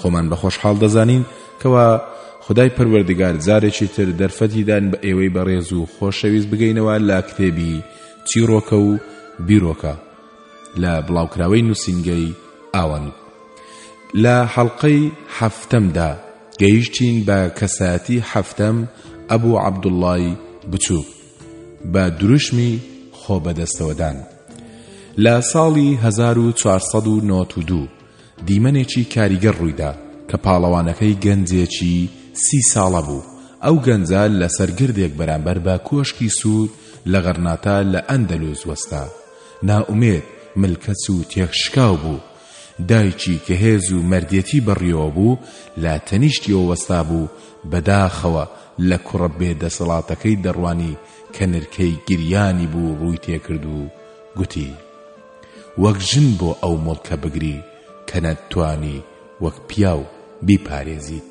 خۆمان بە خۆشحاڵ دەزانین کەوا خودای پەروەردگار جارێکی تر دەرفەتی دان بە ئێوەی بەڕێز و خۆشەویست بگەینەوە لە کتێبی چیڕۆکە و بیرۆکە لە بڵاوکراوەی نووسینگەی ئاوەنی لە حەڵقەی حەفتەمدا گەیشتین بە کەسایەتی حەفتەم ئەبوو عەبدوڵڵای بچووک بە دروشمی خۆبەدەستەوەدان لە ساڵی 1492 دیمەنێکی کاریگەر ڕوویدا کە پاڵەوانەکەی گەنجێکی سی ساڵە بوو، ئەو گەنجە لەسەر گردێک بەرامبەر بە کۆشکی سوور لە غەرناتا لە ئەندەلوس وەستا، نائومێد، ملکەچ و تێکشکاو بوو، دایکی کە هێز و مەردێتی بەڕیەوە بوو لە تەنیشتیەوە وەستابوو، بەداخەوە لە کوڕە بێ دەسەڵاتەکەی دەڕوانی کە نرکەی گریانی بوو ڕووی تێکرد و گوتی. وەک ژن بۆ ئەو موڵکە بگری کە نەتتوانی وەک پیاو بیپارێزیت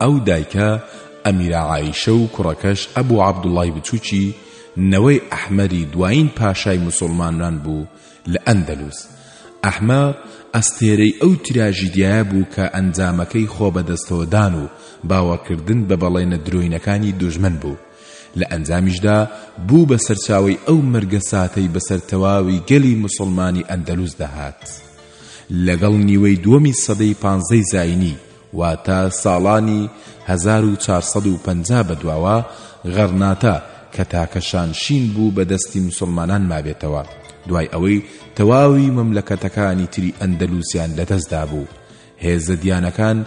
ئەو دایکە ئەمیرە عایشە و کوڕەکەش ئەبو عەبدوڵای بچوکی نەوەی ئەحمەری دوایین پاشای موسوڵمانان بوو لە ئەندەلوس ئەحمە ئەستێرەی ئەو تراژیدیایە بوو کە ئەنجامەکەی خۆبەدەستەوەدان و باوەڕکردن بە بەڵێنە درۆینەکانی دوژمن بوو لە ئەنجامیشدا بوو بە سەرچاوەی ئەو مەرگە ساتەی بەسەر تەواوی گەلی موسڵمانی ئەندەلوسدا هات لەگەڵ نیوەی دووەمی سەدەی پانزەی زاینی، واتە ساڵانی هەزار و چوار سەد و پەنجا بەدواوە، غەڕناتە کە تاکە شانشین بوو بە دەستی موسڵمانان مابێتەوە، دوای ئەوەی تەواوی مەملەکەتەکانی تری ئەندەلوسیان لەدەستدابوو، هێزە دیانەکان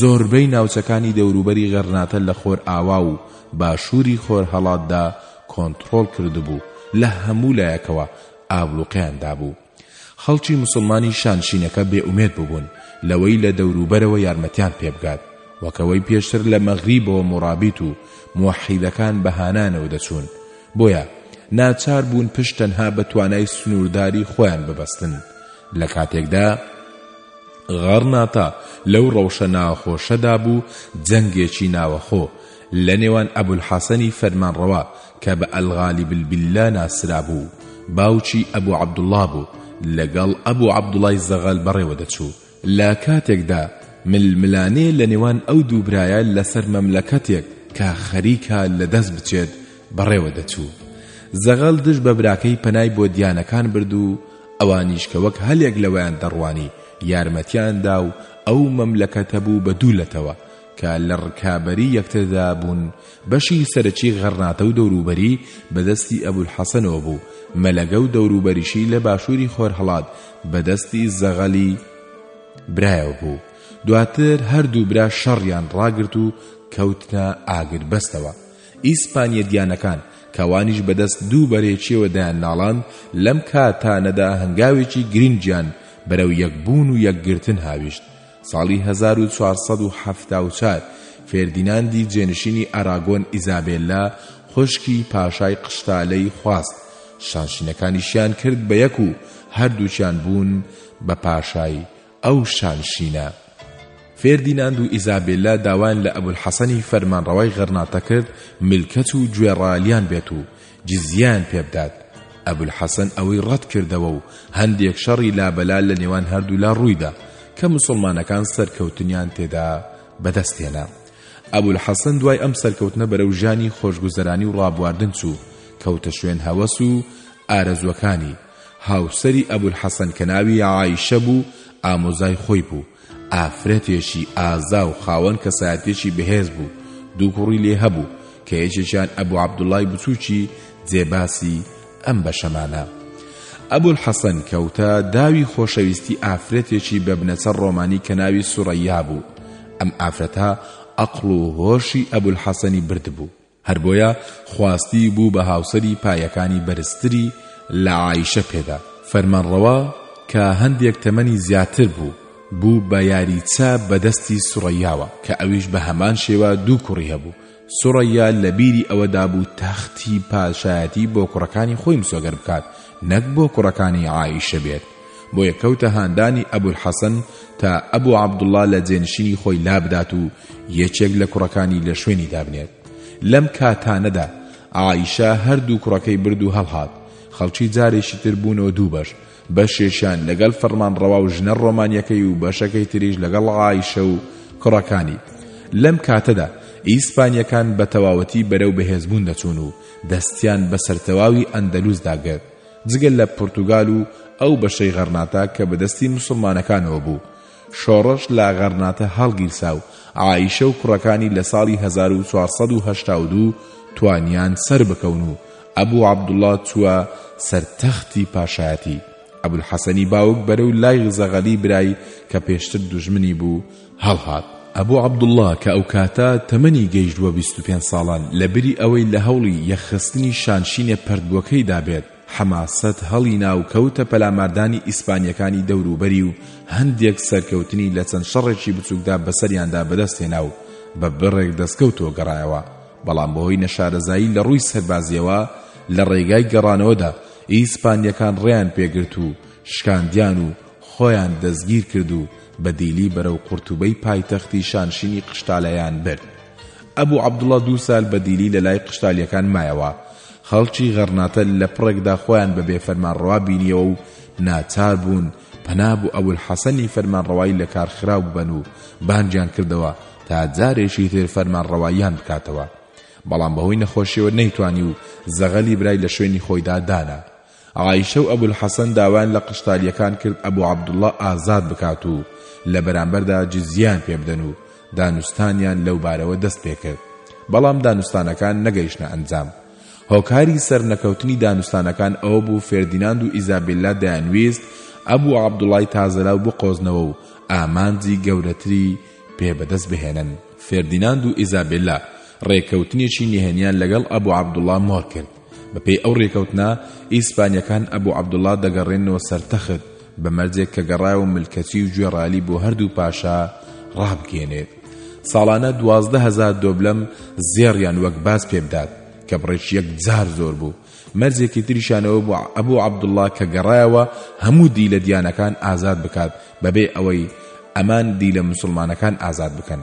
زۆربەی ناوچەکانی دەوروبەری غەرناتە لە خۆرئاوا و باشووری خۆرهەڵاتدا کۆنتڕۆڵ کردبوو، لە هەموو لایەکەوە ئابڵوقەیان دابوو. خەڵکی موسڵمانی شانشینەکە بێئومێد ببوون لەوەی لە دەوروبەرەوە یارمەتیان پێبگات، وەک ئەوەی پێشتر لە مەغریبەوە موڕابیت و موەحیدەکان بە هانایانەوە دەچوون، بۆیە ناچار بوون پشت تەنها بە توانای سنوورداری خۆیان ببەستن، لە کاتێکدا، غەڕناطە لەو ڕەوشە ناخۆشەدا بوو جەنگێکی ناوەخۆ لە نێوان ئەبولحەسەنی فەرمانڕەوا کە بە الغالیب البیللا ناسرابوو و باوکی ئەبو عەبدوڵڵا بوو لەگەڵ ئەبو عەبدوڵای زەغەل بەڕێوە دەچوو لە کاتێکدا ململانێ لە نێوان ئەو دوو برایە لەسەر مەملەکەتێک کە خەریکە لە دەست بچێت بەڕێوە دەچوو زەغەل دژ بە براکەی پەنای بۆ دیانەکان برد و ئەوانیش کە وەک هەلێک لەوەیان دەڕوانی یارمەتیان دا و ئەو مەملەکەتە بوو بە دوو لەتەوە کە لە ڕکابەری یەکتردا بوون بەشی سەرەکی غەرناتە و دەوروبەری بە دەستی ئەبولحەسەنەوە بوو مەلەگە و دەوروبەریشی لە باشووری خۆرهەڵات بە دەستی زەغەلی برایەوە بوو دواتر هەردوو برا شەڕیان ڕاگرت و کەوتنە ئاگربەستەوە ئیسپانیە دیانەکان کەوانیش بەدەست دوو بەرێچیەوە دایان ناڵاند لەم کاتانەدا هەنگاوێکی گرینگیان بەرەو یەکبوون و یەکگرتن هاویشت ساڵی هەزار و چوار سەد و حەفتا و چوار فێردیناندی جێنشینی ئاراگۆن ئیزابێلا خوشکی پاشای قشتالەی خواست شانشینەکانیشیان کرد بە یەک و هەردووکیان بوون بە پاشای ئەو شانشینە فێردیناند و ئیزابێلا داوایان لە ئەبولحەسەنی فەرمانڕەوای غەرناطە کرد ملکەچ و گوێڕا لیان بێت و جزیەیان پێ بدات، ئەبولحەسەن ئەوەی ڕەت کردەوە و هەندێک شەڕی لابەلا لە نێوان هەردوولا ڕوویدا کە موسڵمانەکان سەرکەوتنیان تێدا بەدەست هێنا. ئەبولحەسەن دوای ئەم سەرکەوتنە بەرەو ژانی خۆشگوزەرانی و ڕابواردن چوو، کەوتە شوێن هەوەس و ئارەزووەکانی، هاوسەری ئەبولحەسەن کە ناوی عایشە بوو ئامۆزای خۆی بوو، ئافرەتێکی ئازا و خاوەن کەسایەتیەکی بەهێز بوو، دوو کوڕی لێ هەبوو کە یەکێکیان ئەبو عەبدوڵای بچووکی جێ باسی ئەم بەشەمانە. ئەبولحەسەن کەوتە داوی خۆشەویستی ئافرەتێکی بە بنەچە ڕۆمانی کە ناوی سورەیا بوو، ئەم ئافرەتە ئەقڵ و هۆشی ئەبولحەسەنی بردبوو، هەر بۆیە خواستی بوو بە هاوسەری پایەکانی بەرزتری لە عائیشە پێدا فەرمانڕەوا کە هەندێک تەمەنی زیاتر بوو بوو بە یاریچە بە دەستی سوڕەیاوە کە ئەویش بە هەمان شێوە دوو کوڕی هەبوو سوڕەیا لە بیری ئەوەدا بوو تەختی پاشایەتی بۆ کوڕەکانی خۆی مسۆگەر بکات نەک بۆ کوڕەکانی عائیشە بێت بۆیە کەوتە هاندانی ئەبولحەسەن تا ئەبو عەبدوڵڵا لە جێنشینی خۆی لابدات و یەکێک لە کوڕەکانی لە شوێنی دابنێت لەم کاتانەدا عائیشە هەردوو کوڕەکەی برد و هەڵهات خەڵکی جارێکی تر بوونەوە دوو بەش بەشێکیان لەگەڵ فەرمانڕەوا و ژنە ڕۆمانیەکەی و بەشەکەی تریش لەگەڵ عائیشە و کوڕەکانی لەم کاتەدا ئیسپانیەکان بە تەواوەتی بەرەو بەهێزبوون دەچوون و دەستیان بەسەر تەواوی ئەندەلوس داگرت جگە لە پورتوگال و ئەو بەشەی غەرناتا کە بەدەستی موسڵمانەکانەوە بوو، شۆڕش لە غەرناتە هەڵگیرسا و عائیشە و کوڕەکانی لە ساڵی هەزار و چوار سەد و هەشتا و دوو توانیان سەربکەون و ئەبو عەبدوڵڵا چووە سەر تەختی پاشایەتی. ئەبولحەسەنی باوک بەرەو لای زەغەلی برای کە پێشتر دوژمنی بوو، هەڵهات. ئەبو عەبدوڵڵا کە ئەوکاتە تەمەنی گەیشتبووە بیست و پێنج ساڵان، لەبری ئەوەی لە هەوڵی یەکخستنی شانشینێ پەردبووەکەیدا بێت، حەماسەت هەڵینا و کەوتە پەلاماردانی ئیسپانییەکانی دەوروبەری و هەندێک سەرکەوتنی لە چەند شەڕێکی بچووکدا بەسەریاندا بەدەستهێنا و بە بڕێک دەستکەوتەوە گەڕایەوە، بەڵام بەهۆی نەشارەزایی لە ڕووی سەربازییەوە لە ڕێگای گەڕانەوەدا ئیسپانییەکان ڕێیان پێگرت و شکاندیان و خۆیان دەستگیر کرد و بە دیلی بەرەو قورتوبەی پایتەختی شانشینی قشتالەیان برد. ئەبو عەبدوڵا دوو سال بە دیلی لە لای قشتالیەکان مایەوە. خەڵکی غەرناتە لە پڕێکدا خۆیان بە بێ فەرمانڕەوا بینیەوە و ناچار بوون پەنا بۆ ئەبولحەسەنی فەرمانڕەوای لە کار خراو ببەن و بانگیان کردەوە تا جارێکی تر فەرمانڕەواییان بکاتەوە بەڵام بەهۆی نەخۆشیەوە نەیتوانی و زەغەلی برای لە شوێنی خۆیدا دانا. عایشە و ئەبولحەسەن داوایان لە قشتارییەکان کرد ئەبوعەبدوڵڵا ئازاد بکات و لە بەرامبەردا جزیەیان پێ بدەن و دانوستانیان لەو بارەوە دەست پێ کرد، بەڵام دانوستانەکان نەگەیشتنە ئەنجام. هۆکاری سەرنەکەوتنی دانوستانەکان ئەوە بوو فێردیناند و ئیزابێللا دەیانویست ئەبوعەبدوڵڵای تازەلاو بقۆزنەوە و ئامانجی گەورەتری پێ بەدەست بهێنن. فێردیناند و ئیزابێللا ڕێککەوتنێکی نهێنییان لەگەڵ ئەبوعەبدوڵڵا مۆر کرد. بەپێی ئەو رێکەوتنە، ئیسپانیەکان ئەبو عەبدوڵا دەگەڕێننەوە سەر تەخت، بە مەرجێک کە گەڕایەوە ملکەچی و گوێڕایەلی بۆ هەردوو پاشا رابگەیەنێت ساڵانە دوازدە هەزار دۆبلەم زێڕیان وەک باج پێبدات، کە بڕێکی یەکجار زۆر بوو. مەرجێکی تریشیان ئەوە بوو ئەبو عەبدوڵا کە گەڕایەوە هەموو دیلە دیانەکان ئازاد بکات بەبێ ئەوەی ئەمان دیلە موسڵمانەکان ئازاد بکەن.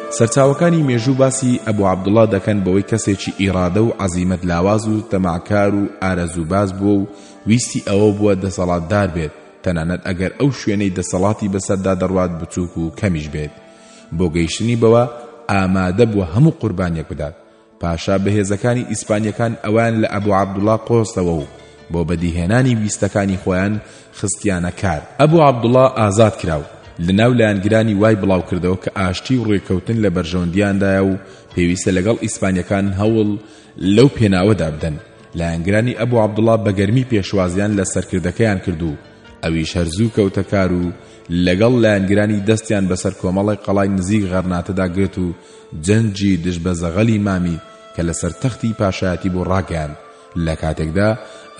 سەرچاوەکانی مێژوو باسی ئەبو عەبدوڵا دەکەن بەوەی کەسێکی ئیڕادە و عەزیمەت لاواز و تەماعکار و ئارەزووباز بووە و ویستی ئەوە بووە دەسەڵاتدار بێت تەنانەت ئەگەر ئەو شوێنەی دەسەڵاتی بەسەردا دەڕوات بچووک و کەمیش بێت بۆ گەیشتنی بەوە ئامادە بووە هەموو قوربانیەک بدات پاشا بەهێزەکانی ئیسپانیەکان ئەویان لە ئەبو عەبدوڵا قۆستەوە و بۆ بەدیهێنانی ویستەکانی خۆیان خستیانە کار ئەبو عەبدوڵا ئازاد کرا و لەناو لایەنگرانی وای بڵاو کردەوە کە ئاشتی و ڕێکەوتن لە بەرژەوەندیاندایە و پێویستە لەگەڵ ئیسپانیەکان هەوڵ لەو پێناوەدا بدەن لایەنگرانی ئەبو عەبدوڵا بە گەرمی پێشوازیان لە سەرکردەکەیان کرد و ئەویش هەر زوو کەوتە کار و لەگەڵ لایەنگرانی دەستیان بەسەر کۆمەڵی قەڵای نزیک غەرناتەدا گرت و جەنگی دژ بە زەغەلی مامی کە لەسەر تەختی پاشایەتی بوو ڕاگەیاند، لە کاتێکدا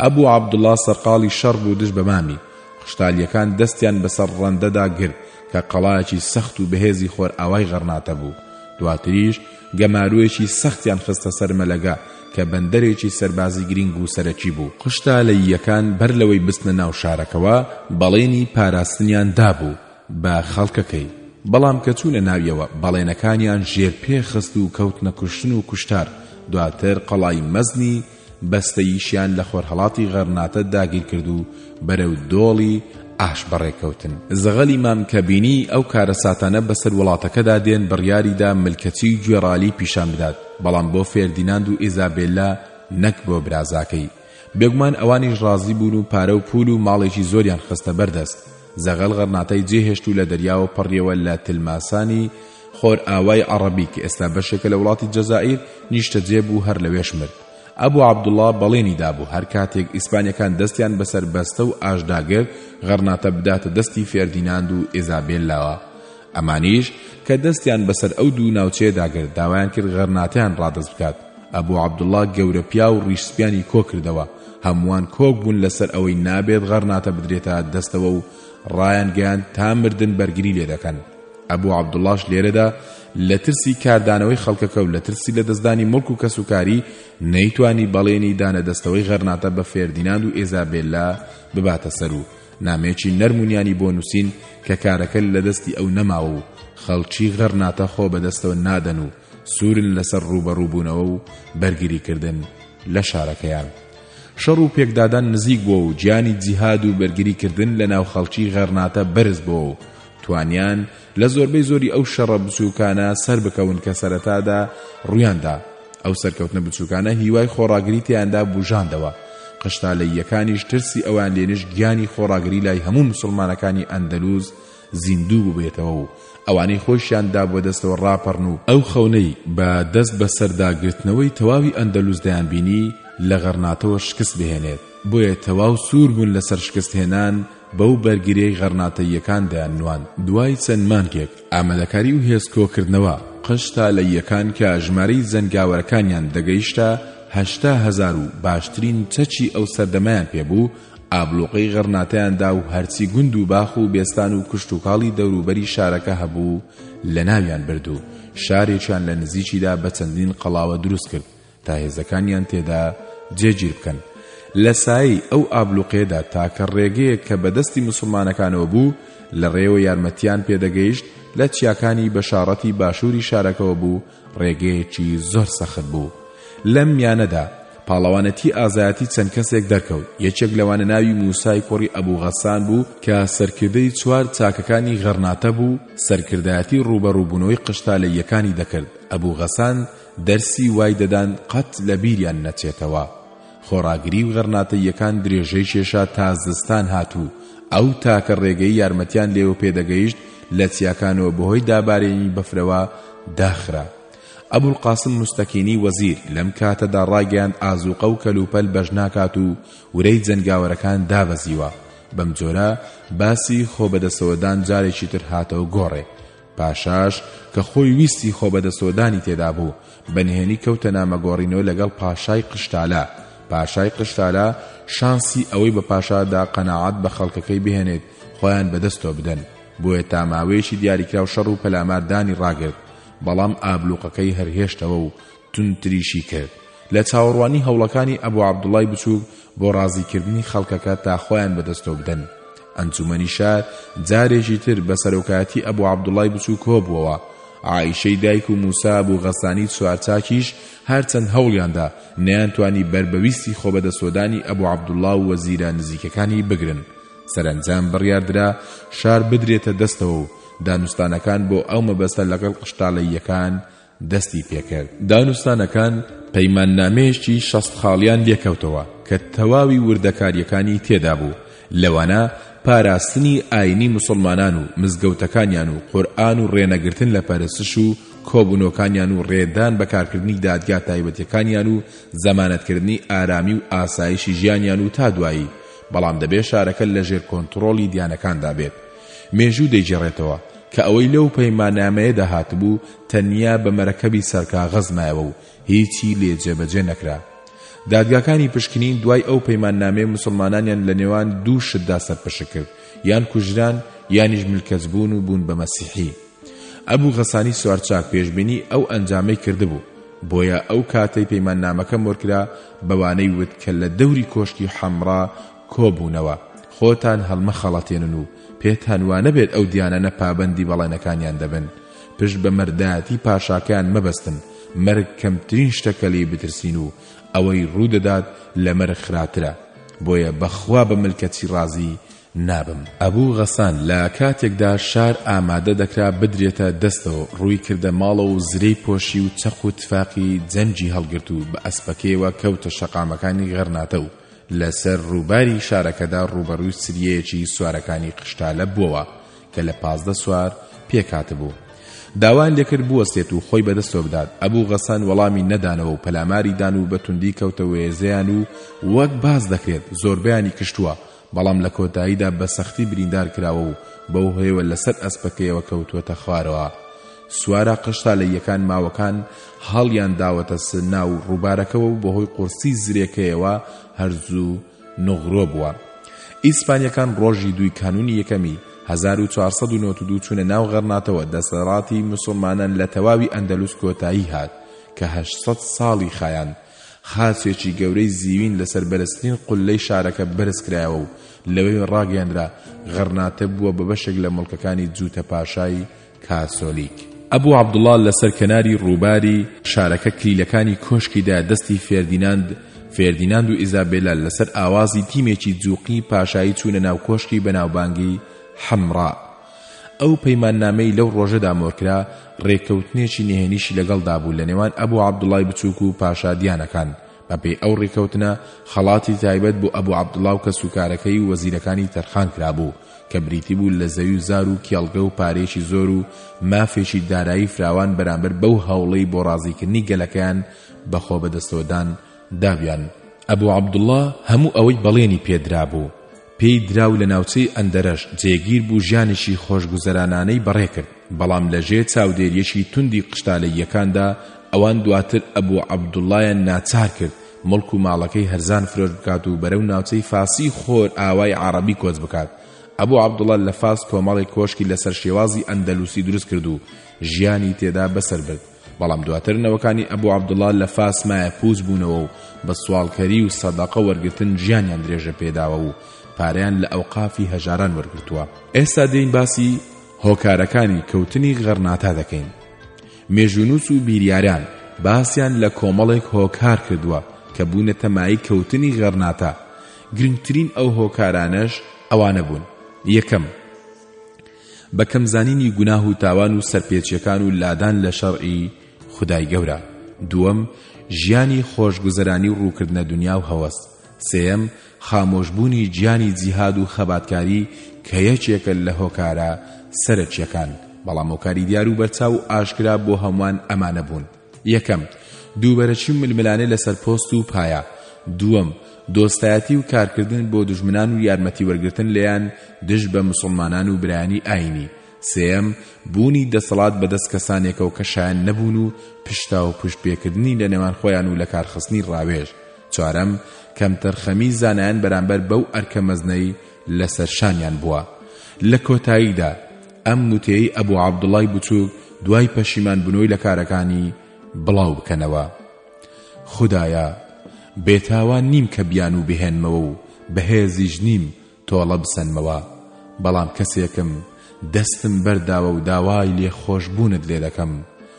ئەبوو عەبدوڵا سەرقاڵی شەڕ بوو دژ بە مامی، قشتالییەکان دەستیان بەسەر ڕەندەدا گرت کە قەڵایەکی سەخت و بەهێزی خۆرئاوای غەڕناتە بوو، دواتریش گەمارۆیەکی سەختیان خستە سەر مەلەگە کە بەندەرێکی سەربازی گرینگ و سەرەکی بوو. قشتالەییەکان بەر لەوەی بچنە ناو شارەکەوە بەڵێنی پاراستنیان دابوو، بە خەڵکەکەی، بەڵام کە چوونە ناویەوە بەڵێنەکانیان ژێر پێ خست و کەوتنە کوشتن و کوشتار، دواتر قەڵای مەزنی بەستەییشیان لە خۆرهەڵاتی غەرناتە داگیرکرد و بەرەو دۆڵی ئاش بەڕێکەوتن. زغەلی مام کە بینی ئەو کارەساتانە بەسەر وڵاتەکەدا دێن بڕیاریدا ملکەچی و گوێڕالی پیشان بدات، بەڵام بۆ فێردیناند و ئیزابێلا نەک بۆ برازاکەی، بێگومان ئەوانیش ڕازی بوون و پارە و پوول و ماڵێکی زۆریان خستە بەر دەست. زەغەل غەرناتەی جێ هێشت و لە دەریاوە پەڕییەوە لە تلماسانی خۆرئاوای عەڕەبی کە ئێستا بەشێکە لە وڵاتی جەزائیر نیشتەجێ بوو هەر لەوێش مرد. ئەبو عەبدوڵا بەڵێنی دابوو هەر کاتێک ئیسپانییەکان دەستیان بەسەر بەستە و ئاشدا گرت غەرناتە بداتە دەستی فێردیناند و ئیزابێلاوە ئەمانیش کە دەستیان بەسەر ئەو دوو ناوچەیەدا گرت داوایان کرد غەرناتەیان ڕادەست بکات ئەبو عەبدوڵڵا گەورە پیاو و ڕیش سپیانی کۆ کردەوە هەمووان کۆک بوون لەسەر ئەوەی نابێت غەرناتە بدرێتە دەستەوە و ڕایانگەیاند تا مردن بەرگری لێ دەکەن ئەبو عەبدوڵڵاش لێرەدا لە ترسی کاردانەوەی خەڵکەکە و لە ترسی لە دەستدانی مڵک و کەسوکاری نەیتوانی بەڵێنی دانە دەستەوەی غەرناتە بە فێردیناند و ئێزابێلا بباتە سەر و نامەیەکی نەرم و نیانی بۆ نووسین کە کارەکە لە دەستی ئەو نەماوە و خەڵکی غەڕناتە خۆ بەدەستەوە نادەن و سوورن لەسەر ڕووبەڕووبوونەوە و بەرگریکردن لە شارەکەیان. شەڕ و پێکدادان نزیک بووە و گیانی جیهاد و بەرگریکردن لە ناو خەڵکی غەڕناتە بەرز بووە و توانیان لە زۆربەی زۆری ئەو شەڕە بچووکانە سەربکەون کە سەرەتادا ڕوویان دا. ئەو سەرکەوتنە بچووکانە هیوای خۆڕاگری تێیاندا بوژاندەوە، قشتالەییەکانیش ترسی ئەوان لێنش گیانی خۆڕاگری لای هەموو موسڵمانەکانی ئەندەلوس زیندوو بووبێتەوە و ئەوانەی خۆیشیان دابووە دەستەوە ڕاپەڕن و ئەو خەونەی بە دەست بەسەردا گرتنەوەی تەواوی ئەندەلوس دەیانبینی لە غەڕناتەوە شکست بهێنێت، بۆیە تەواو سوور بوون لەسەر شکستهێنان بەو بەرگریەی غەڕناتەییەکان دەیان نواند دوای چەند مانگێک ئامادەکاری و هێز کۆکردنەوە قژ تالەییەکان کە ژمارەی جەنگاوەرەکانیان دەگەیشتە هەشتا هەزار و باشترین چەکی ئەو سەردەمەیان پێ بوو ئابڵوقەی غەڕناتەیان دا و هەرچی گوند و باخ و بێستان و کشتوکاڵی دەوروبەری شارەکە هەبوو لەناویان برد و شارێکیان لە نزیکیدا بە چەندین قەڵاوە دروست کرد تا هێزەکانیان تێدا جێگیر بکەن. لە سایەی ئەو ئابلوقەیەدا تاکە ڕێگەیەک کە بەدەستی موسڵمانەکانەوە بوو، لە ڕێوە یارمەتیان پێ دەگەیشت، لە چیاکانی بەشاڕەتی باشووری شارەکەوە بوو، ڕێگەیەکی زۆر سەخت بوو. لەم میانەدا پاڵەوانەتیی ئازایەتی چەند کەسێک دەرکەوت، یەکێک لەوانە ناوی مووسای کوڕی ئەبوو غەسان بوو کە سەرکردەی چوار چاکەکانی غەڕناتە بوو، سەرکردایەتی ڕووبەڕووبوونەوەی قشتالەییەکانی دەکرد، ئەبوو غەسان، دەرسی وای دەدان قەت لە بیریان نەچێتەوە خۆڕاگری و غەرناتەییەکان درێژەی کێشا تا زستان هات و ئەو تاکە ڕێگەی یارمەتیان لێوە پێ دەگەیشت لە چیاکانەوە بەهۆی دابارێنی بەفرەوە داخرا ئەبولقاسم موستەکینی وەزیر لەم کاتەدا ڕایگەیاند ئازوقە و کەلوپەل بەش ناکات و ورەی جەنگاوەرەکان دابەزیوە بەم جۆرە باسی خۆبەدەسەوەدان جارێکی تر هاتەوە گۆڕێ پاشاش کە خۆی ویستی خۆبەدەسۆدانی تێدا بوو، بە نهێنی کەوتە نامەگۆڕینەوە لەگەڵ پاشای قشتالە. پاشای قشتالە شانسی ئەوەی بە پاشا دا قەناعەت بە خەڵکەکەی بهێنێت خۆیان بە دەستەوە بدەن، بۆیە تا ماوەیەکی دیاریکراو شەڕ و پەلامار دانی ڕاگرت، بەڵام ئابلووقەکەی هەر هێشتەوە و توندتریشی کرد لە چاوەڕوانی هەوڵەکانی ئەبو عەبدوڵای بچووک بۆ ڕازیکردنی خەڵکەکە تا خۆیان بەدەستەوە بدەن. ئەنجومەنی شار جارێکی تر بە سەرۆکایەتی ئەبو عەبدوڵای بچووک کۆبووەوە، عائیشەی دایک و موسا ئەبو غەسانی چوارچاکیش هەرچەند هەوڵیاندا نەیانتوانی بەر بە ویستی خۆبەدەستوەدانی ئەبو عەبدوڵا و وەزیرە نزیکەکانی بگرن. سەرەنجام بڕیاردرا شار بدرێتە دەستەوە و دانوستانەکان بۆ ئەو مەبەستە لەگەڵ قشتاڵەییەکان دەستی پێکرد، دانوستانەکان پەیماننامەیەکی شەست خاڵیان لێکەوتەوە کە تەواوی وردەکارییەکانی تێدابوو، لەوانە پاراستنی ئایینی موسڵمانان و مزگەوتەکانیان و قورئان و ڕێنەگرتن لە پەرستش و کۆبوونەوەکانیان و ڕێدان بە کارکردنی دادگا تایبەتیەکانیان و زەمانەتکردنی ئارامی و ئاسایشی ژیانیان و تا دوایی بەڵام دەبێ شارەکە لەژێر کۆنتڕۆڵی دیانەکاندا بێت. مێژوو دەیگێڕێتەوە کە ئەوەی لەو پەیماننامەیەدا هاتبوو تەنیا بە مەرەکەبی سەرکاغەز مایەوە و هیچی لێ جێبەجێ نەکرا. دادگاکانی پشکنین دوای ئەو پەیماننامەیە موسڵمانانیان لە نێوان دوو شتدا سەرپشک کرد، یان کوژران یانیش ملکەچ بوون و بوون بە مەسیحی. ئەبو غەسانی سوارچاک پێشبینی ئەو ئەنجامەی کردبوو، بۆیە ئەو کاتەی پەیماننامەکە مۆرکرا بەوانەی وت کە لە دەوری کۆشکی حەمڕا کۆبوونەوە، خۆتان هەڵمەخەڵەتێنن و پێتان وانەبێت ئەو دیانانە پابەندی بەڵێنەکانیان دەبن، پشت بە مەردایەتی پاشاکەیان مەبەستن، مەرگ کەمترین شتە کە لێی بترسین و ئەوەی ڕوودەدات لە مەرگ خراپترە، بۆیە بەخوا بە ملکەچی ڕازی نابم. ئەبو غەسان لە کاتێکدا شار ئامادە دەکرا بدرێتە دەستەوە، ڕووی کردە ماڵەوە و زرێی پۆشی و چەق و تفاقی جەنگی هەڵگرت و بە ئەسپەکەیەوە کەوتە شەقامەکانی غەرناتە و، لەسەر ڕووباری شارەکەدا ڕووبەڕووی سریەیەکی سوارەکانی قشتالە بووەوە کە لە پازدە سوار پێکهاتبوو داوایان لێکرد بوەستێت و خۆی بەدەستەوە بدات ئەبوو غەسان وەڵامی نەدانەوە و پەلاماری دان و بەتوندی کەوتە وێزەیان و وەک باس دەکرێت زۆربەیانی کشتووە بەڵام لە کۆتاییدا بە سەختی بریندار کراوە و بەو هۆیەوە لەسەر ئەسپەکەیەوە کەوتووەتە خوارەوە سوارە قەشتالەییەکان ماوەکان هەڵیان داوەتە سە ناو ڕووبارەکەوە و بەهۆی قورسی زرێکەیەوە هەر زوو نغرۆ بووە. ئیسپانییەکان ڕۆژی دووی کانوونی یەکەمی هەزار و چوار سەد و نەوەد و دوو چوونە ناو غەرناتەوە دەسەڵاتی موسوڵمانان لە تەواوی ئەندەلوس کۆتایی هات کە هەشت سەد ساڵی خایاند خاچێکی گەورەی زیوین لەسەر بەرزترین قوللەی شارەکە بەرز کرایەوە و لەوێ ڕاگەیەندرا غەرناتە بووە بە بەشێک لە مڵکەکانی جووتە پاشای کاسۆلیک. ئەبو عەبدوڵا لەسەر کەناری ڕووباری شارەکە کلیلەکانی کۆشکی دا دەستی فێردیناند فێردیناند و ئیزابێلا لەسەر ئاوازی تیمێکی جووقی پاشایی چوونە ناو کۆشکی بەناوبانگی حەمڕا ئەو پەیماننامەی لەو ڕۆژەدا مۆرکرا ڕێککەوتنێکی نهێنیشی لەگەڵدا بوو لەنێوان ئەبو عەبدوڵای بچووک و پاشا دیانەکان بەپێی ئەو ڕیکەوتنە خەڵاتی تایبەت بۆ ئەبو عەبدوڵا و کەسوکارەکەی و وەزیرەکانی تەرخان کرابوو کە بریتی بوو لە زەوی و زار و کێڵگە و پارەیەکی زۆر و مافێکی دارایی فراوان بەرامبەر بەو هەوڵەی بۆ ڕازیکردنی گەلەکەیان بە خۆبەدەستەوەدان دابوویان. ئەبو عەبدوڵا هەموو ئەوەی بەڵێنی پێدرابوو پێی دراو لە ناوچەی ئەندەرەش جێگیر بوو ژیانێکی خۆشگوزەرانانەی بەڕێ کرد بەڵام لە ژێ چاودێریەکی توندی قشتالەییەکاندا ئەوان دواتر ئەبو عەبدوڵایان ناچار کرد مڵک و ماڵەکەی هەرزان فرۆش بکات و بەرەو ناوچەی فاسی خۆر ئاوای عربی کۆچ بکات ئەبو عەبدوڵا لە فاس کۆمەڵێک کۆشکی لەسەر شێوازی ئەندەلوسی دروست کرد و ژیانی تێدا بەسەر برد بەڵام دواتر نەوەکانی ئەبو عەبدوڵا لە فاس مایەپووچ بوونەوە و بە سواڵکەری و سەدەقە وەرگرتن ژیانیان درێژە پێداوە و پارەیان لە ئەوقافی هەژاران وەرگرتووە. ئێستا دێین باسی هۆکارەکانی کەوتنی غەڕناتا دەکەین. مێژوونووس و بیریاران باسیان لە کۆمەڵێک هۆکار کردووە کە بوونەتە مایەی کەوتنی غەڕناتا، گرنگترین ئەو هۆکارانەش ئەوانە بوون، یەکەم، بە کەم زانینی گوناه و تاوان و سەرپێچیەکان و لادان لە شەرعی خودای گەورە دووەم ژیانی خۆش گوزەرانی و ڕووکردنە دونیا و هەوەس سێیەم خامۆش بوونی گیانی جیهاد و خەباتکاری کە یەکێکە لە هۆکارە سەرەکیەکان بەڵام هۆکاری دیار و بەرچاو و ئاشکرا بۆ هەمووان ئەمانە بوون یەکەم، دووبەرەکی و ململانێ لەسەر پۆست و پایە. دووەم، دۆستایەتی و کارکردن بۆ دوژمنان و یارمەتی وەرگرتن لێیان دژ بە موسڵمانان و برایانی ئایینی. سێیەم، بوونی دەسەڵات بە دەست کەسانێکەوە کە شایەن نەبوون و پشتاوپشت پێکردنی لە نێوان خۆیان و لەکارخستنی ڕاوێژ. چوارەم، کەمتەرخەمیی زانایان بەرامبەر بەو ئەرکە مەزنەی لەسەر شانیان بووە لە کۆتاییدا ئەم نوتەیەی ئەبو عەبدوڵای بچوک دوای پەشیمان بنەوەی لە کارەکانی بڵاو بکەنەوە خودایە بێتاوان نیم کە بیانوو بهێنمەوە و بەهێزیش نیم تۆڵە بسەنمەوە بەڵام کەسێکم دەستم بەرداوە و داوای لێ خۆشبوونت لێ دەکەم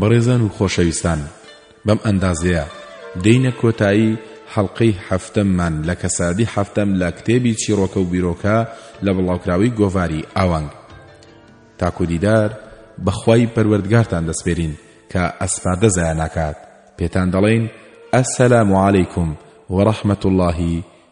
بەڕێزان و خۆشەویستان بەم ئەندازەیە دێینە کۆتایی حەڵقەی هەفتەممان لە کەسادی هەفتەم لە کتێبی چیڕۆکە و بیرۆکە لە بڵاوکراوەی گۆڤاری ئاوانگ تاکو دیدار بەخوای پەروەردگارتان دەسپێرین کە ئەسپاردە زایە ناکات پێتان دەڵێین السلام علیکم ورحمة الله